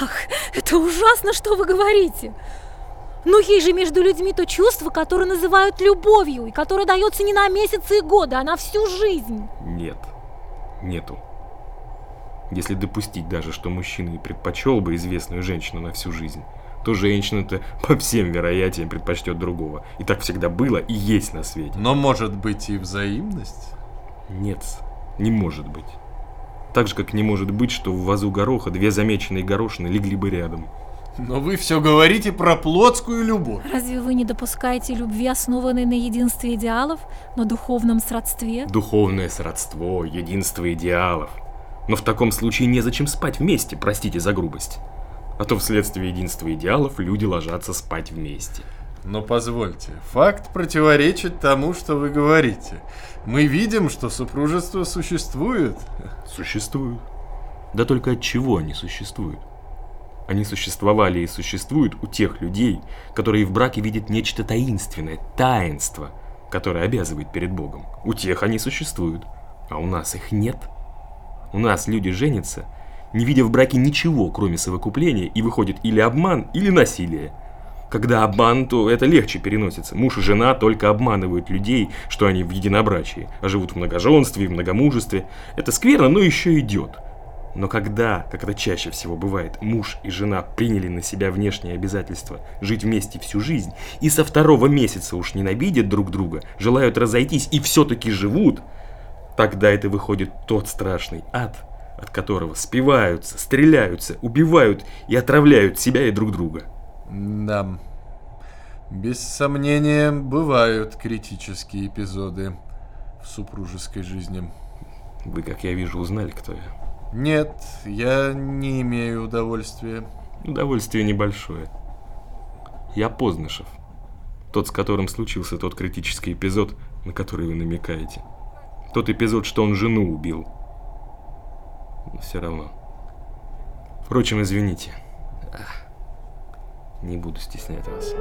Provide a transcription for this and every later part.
Ах, это ужасно, что вы говорите. Но есть же между людьми то чувство, которое называют любовью, и которое дается не на месяцы и годы, а на всю жизнь. Нет, нету. Если допустить даже, что мужчина и предпочел бы известную женщину на всю жизнь, то женщина-то по всем вероятиям предпочтет другого. И так всегда было и есть на свете. Но может быть и взаимность? Нет, не может быть. Так же, как не может быть, что в вазу гороха две замеченные горошины легли бы рядом. Но вы все говорите про плотскую любовь. Разве вы не допускаете любви, основанной на единстве идеалов, на духовном сродстве? Духовное сродство, единство идеалов. Но в таком случае незачем спать вместе, простите за грубость. А то вследствие единства идеалов люди ложатся спать вместе. Но позвольте, факт противоречит тому, что вы говорите. Мы видим, что супружество существует. Существуют. Да только от чего они существуют? Они существовали и существуют у тех людей, которые в браке видят нечто таинственное, таинство, которое обязывает перед Богом. У тех они существуют, а у нас их нет. У нас люди женятся, не видя в браке ничего, кроме совокупления, и выходит или обман, или насилие. Когда обман, то это легче переносится. Муж и жена только обманывают людей, что они в единобрачии, а живут в многоженстве, в многомужестве. Это скверно, но еще идет. Но когда, как это чаще всего бывает, муж и жена приняли на себя внешние обязательства жить вместе всю жизнь, и со второго месяца уж ненавидят друг друга, желают разойтись и все-таки живут, тогда это выходит тот страшный ад, от которого спиваются, стреляются, убивают и отравляют себя и друг друга. Да, без сомнения, бывают критические эпизоды в супружеской жизни. Вы, как я вижу, узнали, кто я. Нет, я не имею удовольствия. Удовольствие небольшое. Я Познышев. Тот, с которым случился тот критический эпизод, на который вы намекаете. Тот эпизод, что он жену убил. Но все равно. Впрочем, извините. Не буду стеснять вас.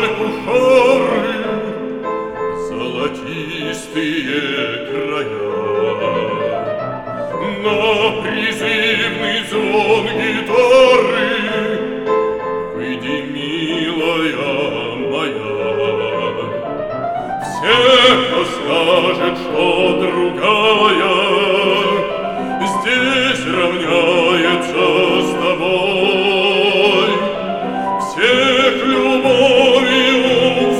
Альпухары, Золотистые края. На призывный звон милая моя. Все, кто скажет, что другая Здесь равняется с тобой, всех любовью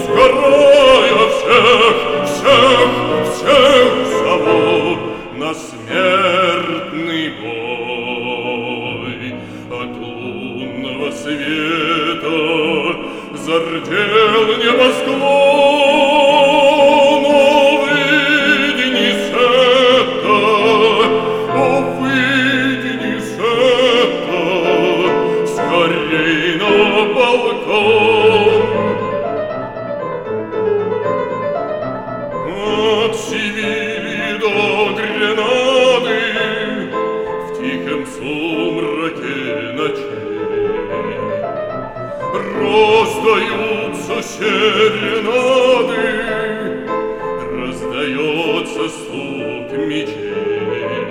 сгорая, всех, всех, всех зовут на смертный бой. От лунного света зардел небосклон, о, с это, о, с это, скорей на балкон. От Севильи до Гренады В тихом сумраке ночей Раздаются серенады Раздается стук мечей.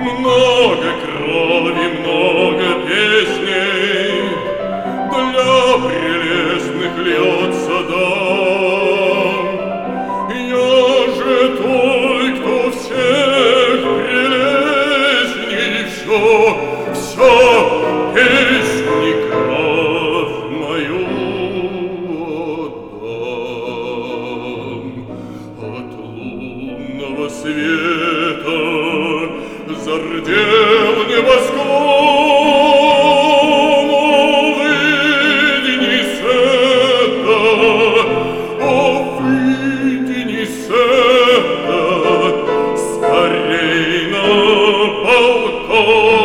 Много крови, много песней Для прелестных льется дан Я же той, кто всех прелестней Все, все песни край света зардел небосклон. О, выйди с это, о, выйди с скорей на балкон.